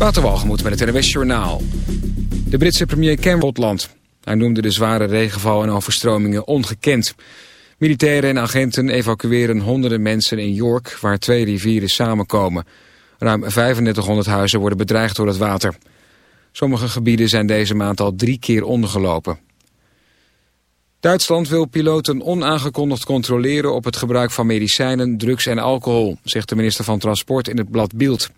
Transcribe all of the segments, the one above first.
Waterwalgemoed met het NWS Journaal. De Britse premier Cameron Hij noemde de zware regenval en overstromingen ongekend. Militairen en agenten evacueren honderden mensen in York... waar twee rivieren samenkomen. Ruim 3500 huizen worden bedreigd door het water. Sommige gebieden zijn deze maand al drie keer ondergelopen. Duitsland wil piloten onaangekondigd controleren op het gebruik van medicijnen, drugs en alcohol, zegt de minister van Transport in het blad Bild.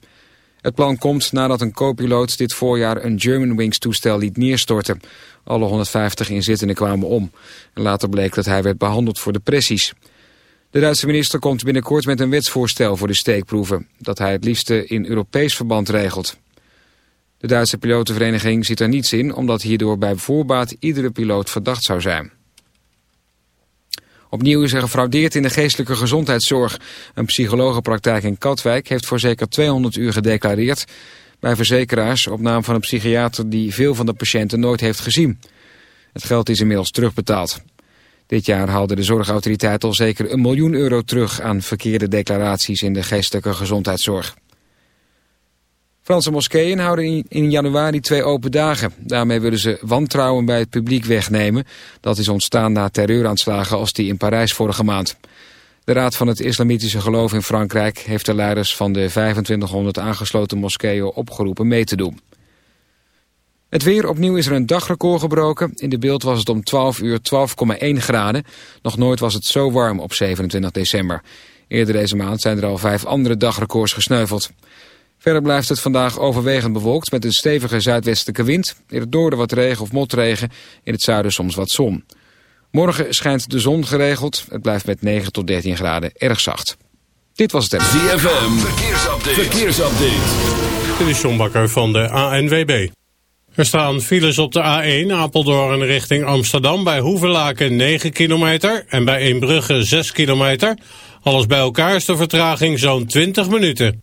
Het plan komt nadat een co-piloot dit voorjaar een Germanwings toestel liet neerstorten. Alle 150 inzittenden kwamen om. Later bleek dat hij werd behandeld voor depressies. De Duitse minister komt binnenkort met een wetsvoorstel voor de steekproeven... dat hij het liefste in Europees verband regelt. De Duitse pilotenvereniging ziet er niets in... omdat hierdoor bij voorbaat iedere piloot verdacht zou zijn. Opnieuw is er gefraudeerd in de geestelijke gezondheidszorg. Een psychologenpraktijk in Katwijk heeft voor zeker 200 uur gedeclareerd... bij verzekeraars op naam van een psychiater die veel van de patiënten nooit heeft gezien. Het geld is inmiddels terugbetaald. Dit jaar haalde de zorgautoriteit al zeker een miljoen euro terug aan verkeerde declaraties in de geestelijke gezondheidszorg. Franse moskeeën houden in januari twee open dagen. Daarmee willen ze wantrouwen bij het publiek wegnemen. Dat is ontstaan na terreuraanslagen als die in Parijs vorige maand. De Raad van het Islamitische Geloof in Frankrijk heeft de leiders van de 2500 aangesloten moskeeën opgeroepen mee te doen. Het weer, opnieuw is er een dagrecord gebroken. In de beeld was het om 12 uur 12,1 graden. Nog nooit was het zo warm op 27 december. Eerder deze maand zijn er al vijf andere dagrecords gesneuveld. Verder blijft het vandaag overwegend bewolkt met een stevige zuidwestelijke wind. In het noorden wat regen of motregen, in het zuiden soms wat zon. Morgen schijnt de zon geregeld. Het blijft met 9 tot 13 graden erg zacht. Dit was het. ZFM, verkeersupdate. verkeersupdate. Dit is John Bakker van de ANWB. Er staan files op de A1 Apeldoorn richting Amsterdam... bij Hoevelaken 9 kilometer en bij Eembrugge 6 kilometer. Alles bij elkaar is de vertraging zo'n 20 minuten.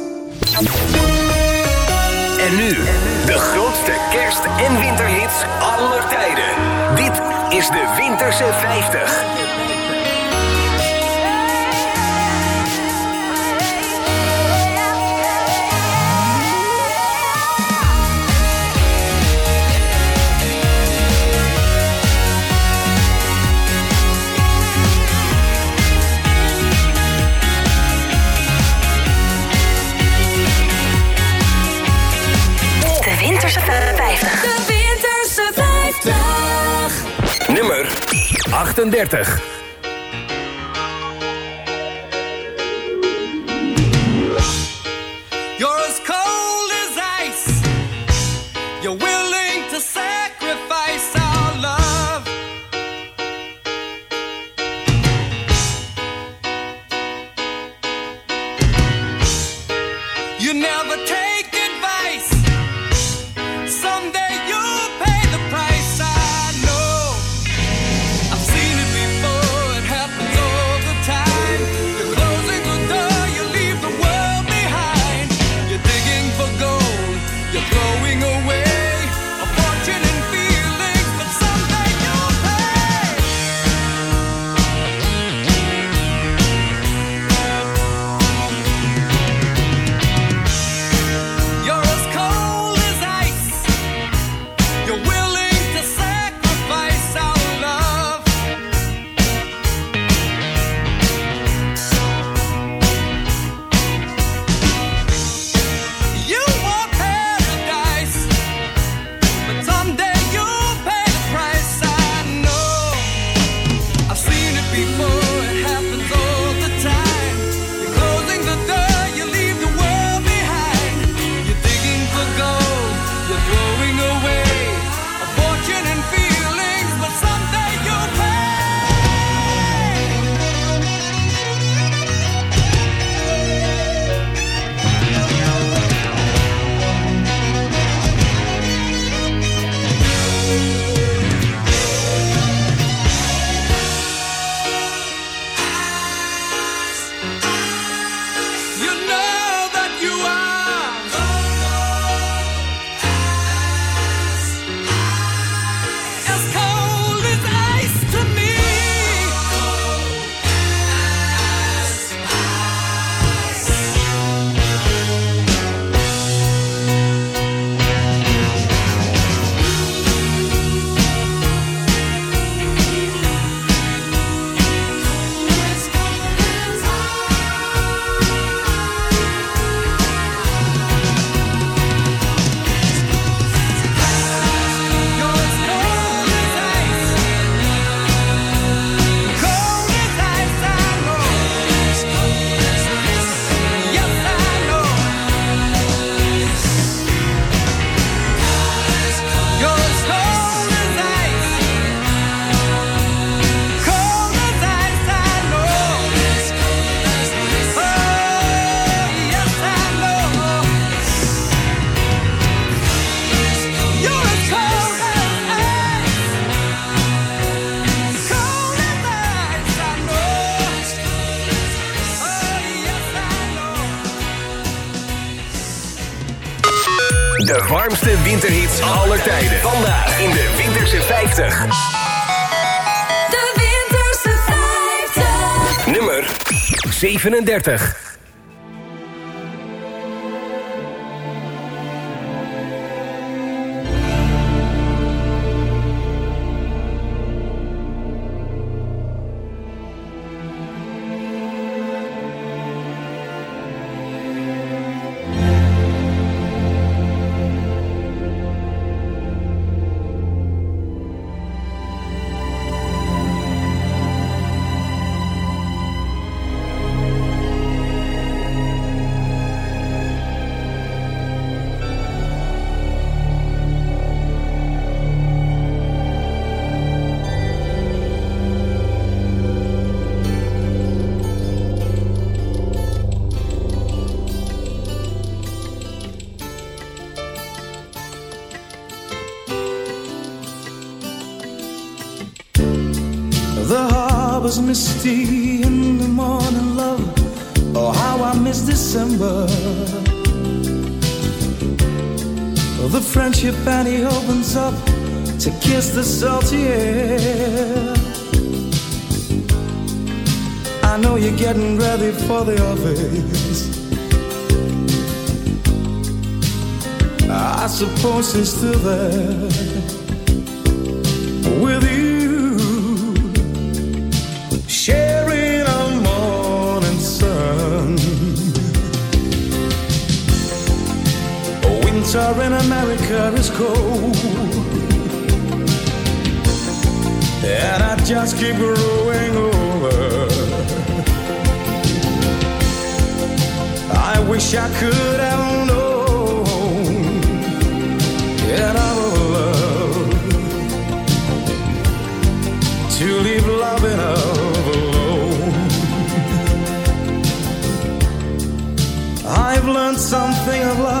En nu, de grootste kerst- en winterhits aller tijden. Dit is de Winterse 50. Winterse 50. 38. 37. Harbor's misty in the morning, love. Oh, how I miss December. Oh, the friendship and opens up to kiss the salty air. I know you're getting ready for the office. I suppose he's still there with you, in America is cold, and I just keep growing over. I wish I could have known that I love to leave loving alone. I've learned something of love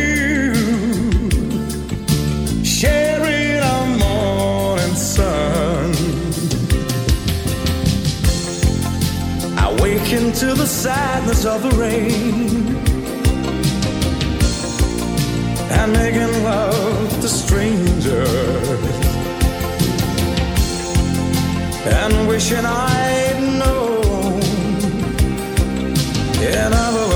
into the sadness of the rain. And making love to strangers. And wishing I'd known another love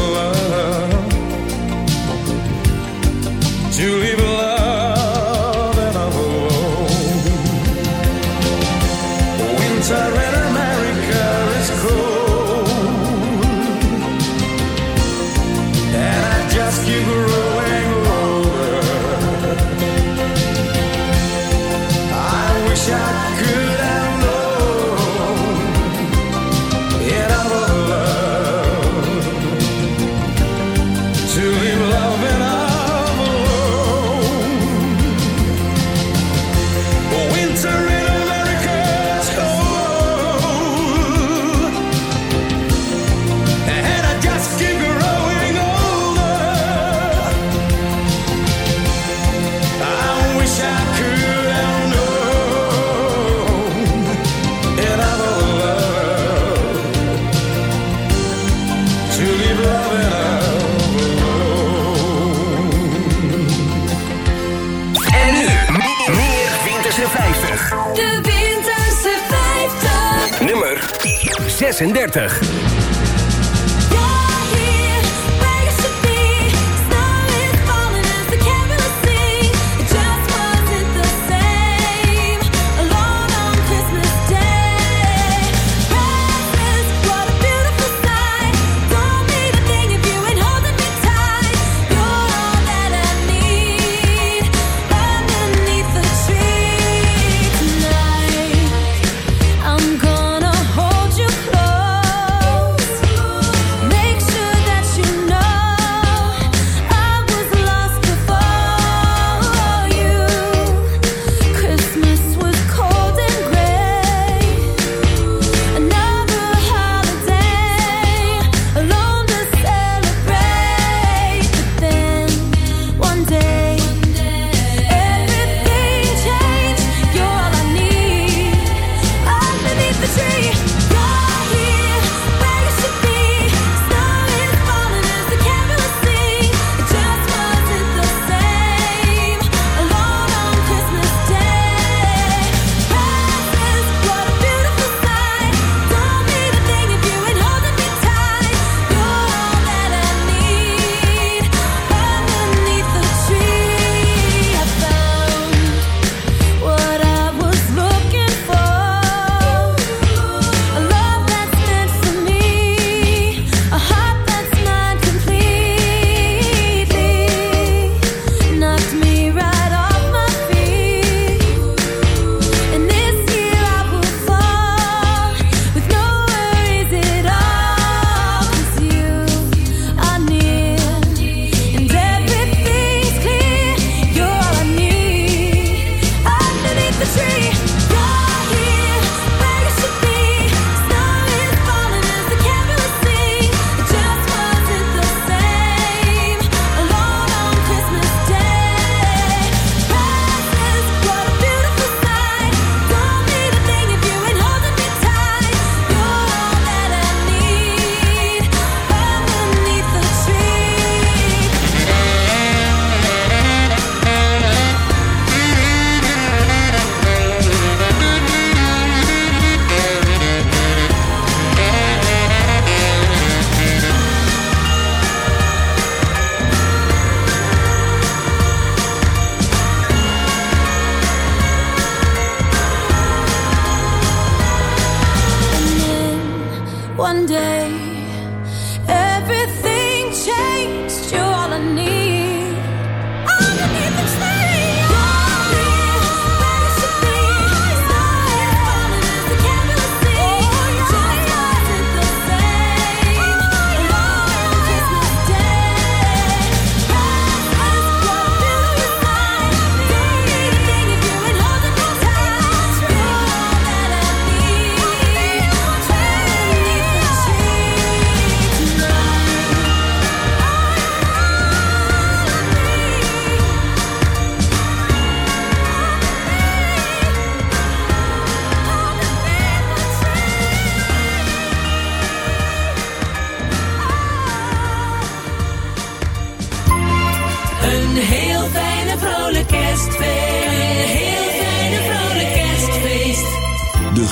50. De Winterse 50. Nummer 36.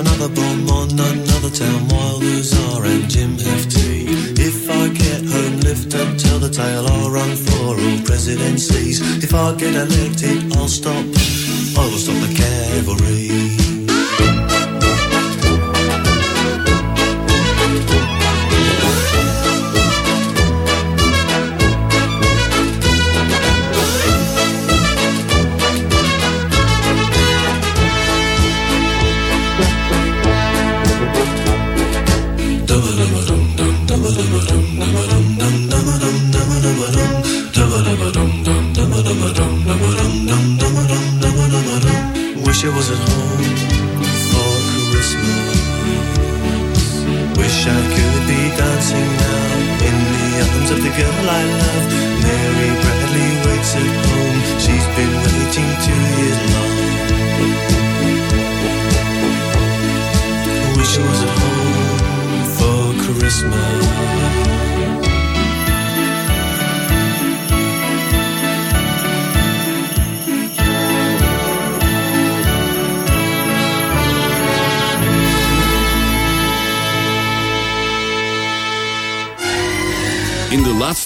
Another bomb on another town. While and Jim have tea. If I get home, lift and tell the tale. I'll run for all presidencies. If I get elected, I'll stop. I will stop the cavalry.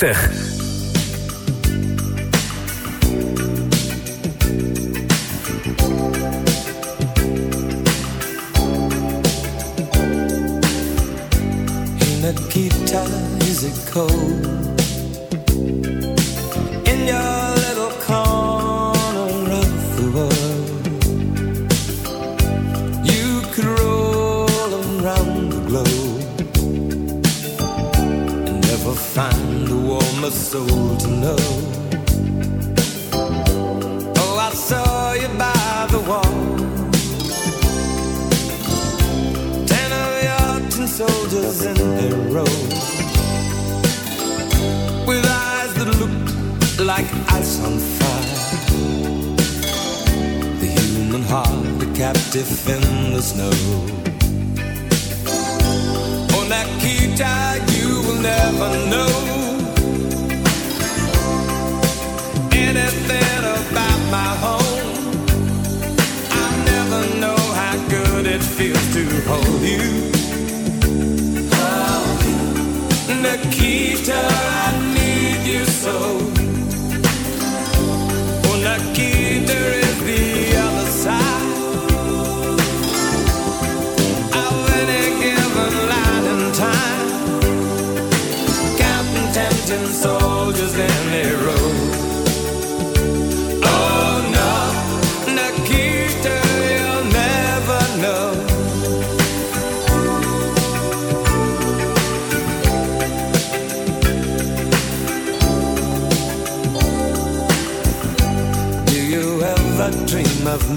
31. Find a warmer soul to know. Oh, I saw you by the wall. Ten of your tin soldiers in their row With eyes that look like ice on fire The human heart a captive in the snow Oh, Nikita, you will never know Anything about my home I never know how good it feels to hold you. Nikita, I need you so. Oh, Nikita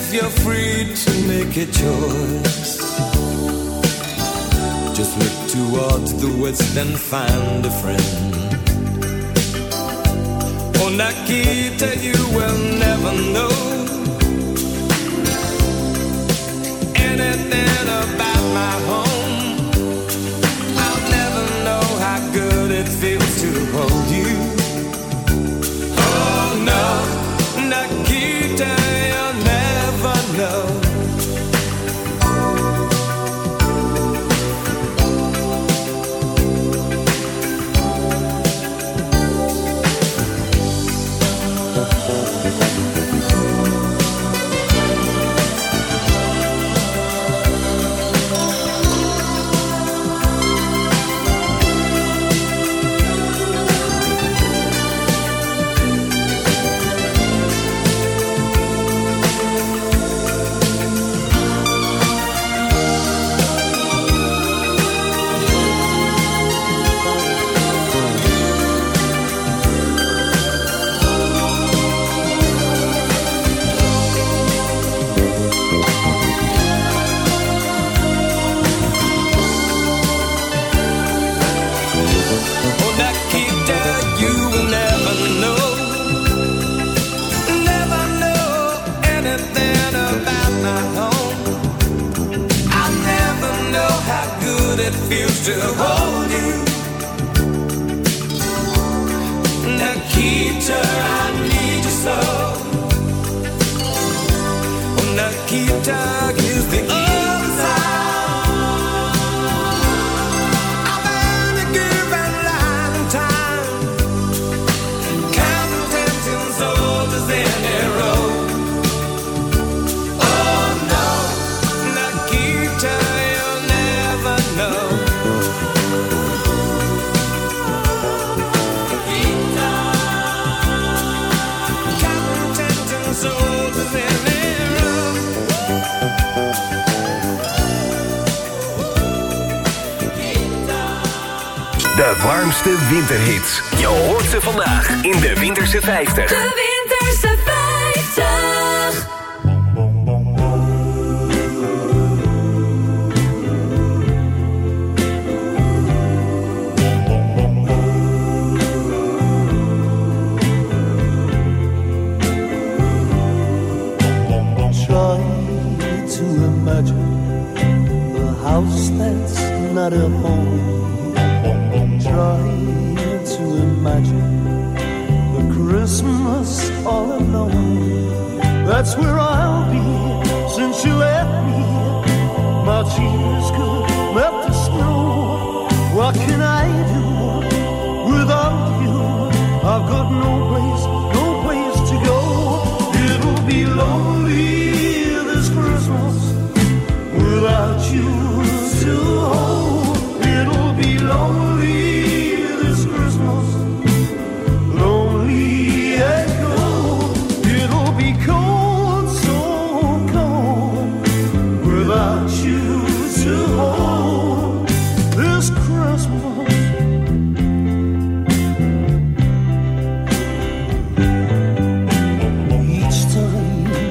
if you're free to make a choice Just look towards the west and find a friend Oh, Nikita, you will never know anything about my home. Feels warmste winterhits. Je hoort ze vandaag in de Winterse 50.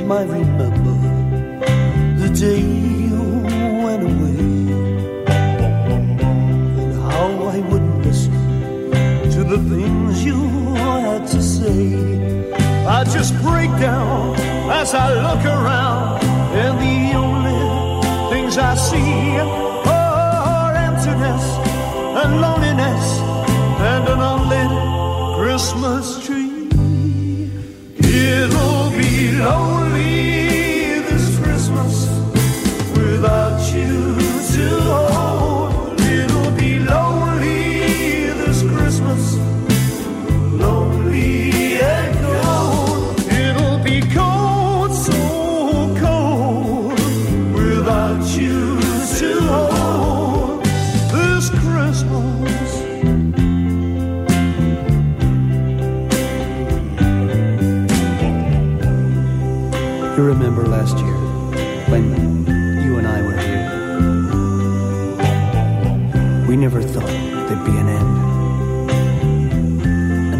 might remember the day you went away and how I would listen to the things you had to say. I just break down as I look around, and the only things I see are emptiness and loneliness.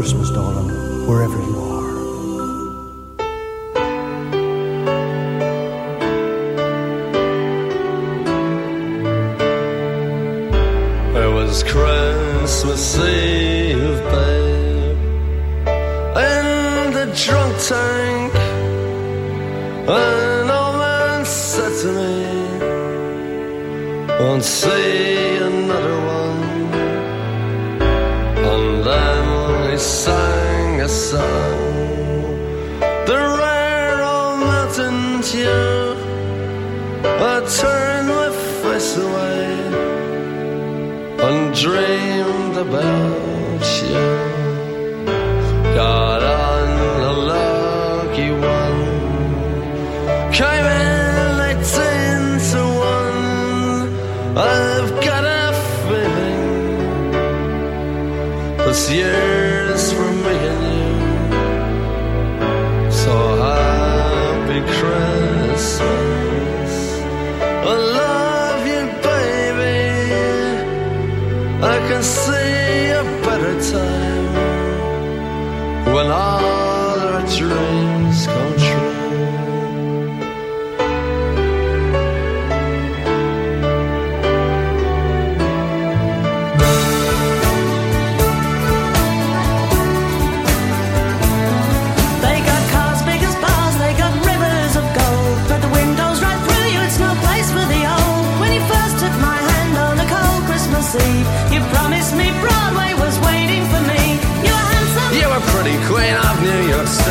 Christmas.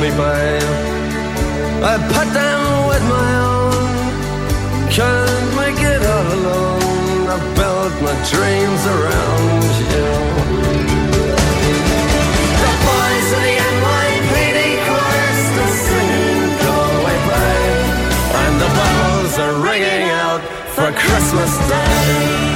Me, babe. I put them with my own. Can't make it all alone. I built my dreams around you. The boys of the NYPD choir still singing, "Go away, babe," and the bells are ringing out for Christmas Day.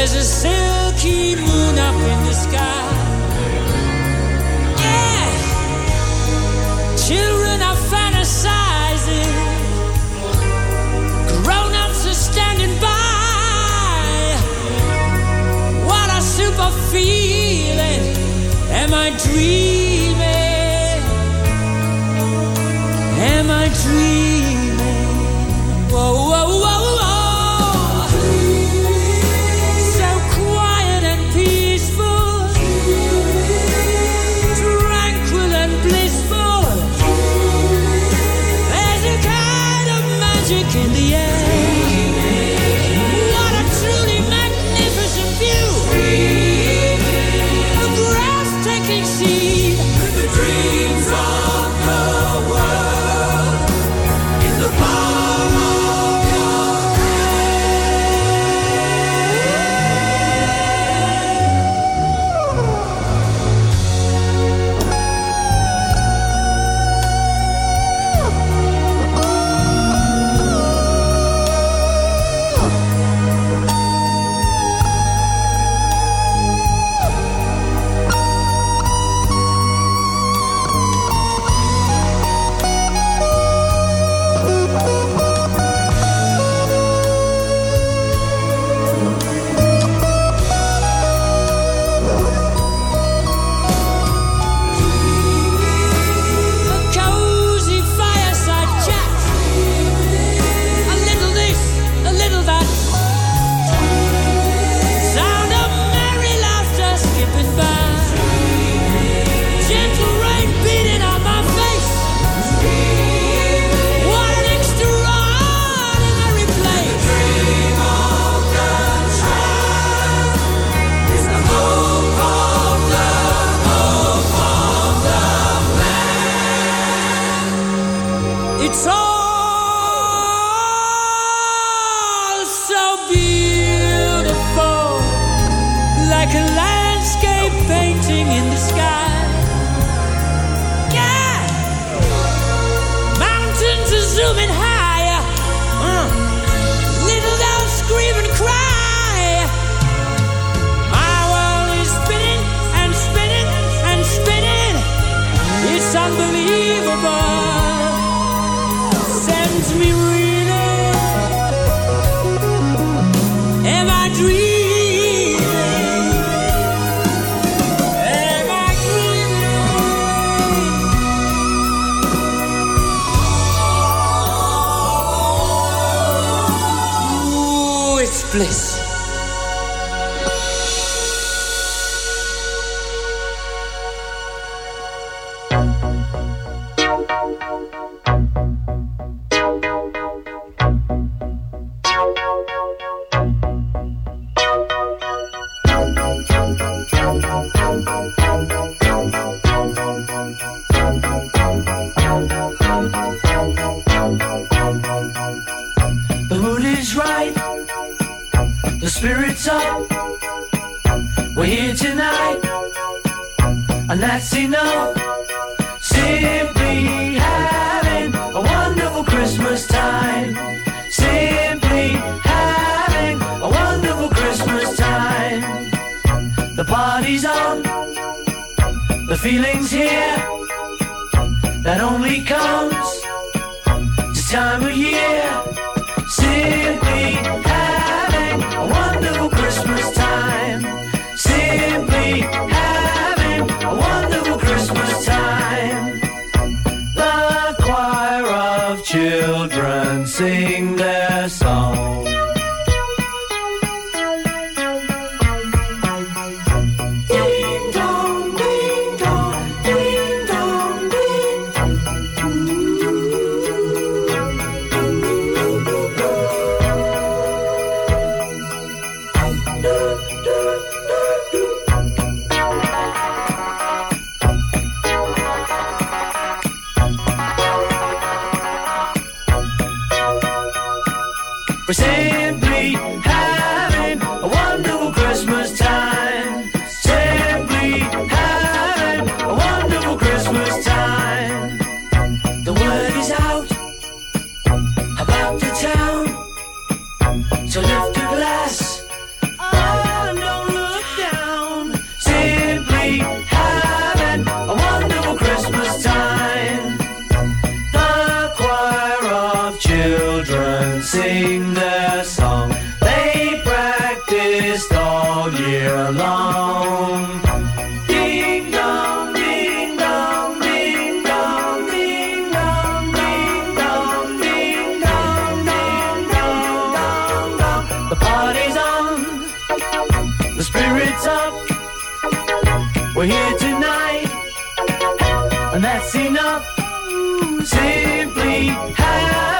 There's a silky moon up in the sky. Yeah, children are fantasizing, grown ups are standing by. What a super feeling! Am I dreaming? party's on. The feeling's here that only comes this time of year. Simply and that's enough. Simply having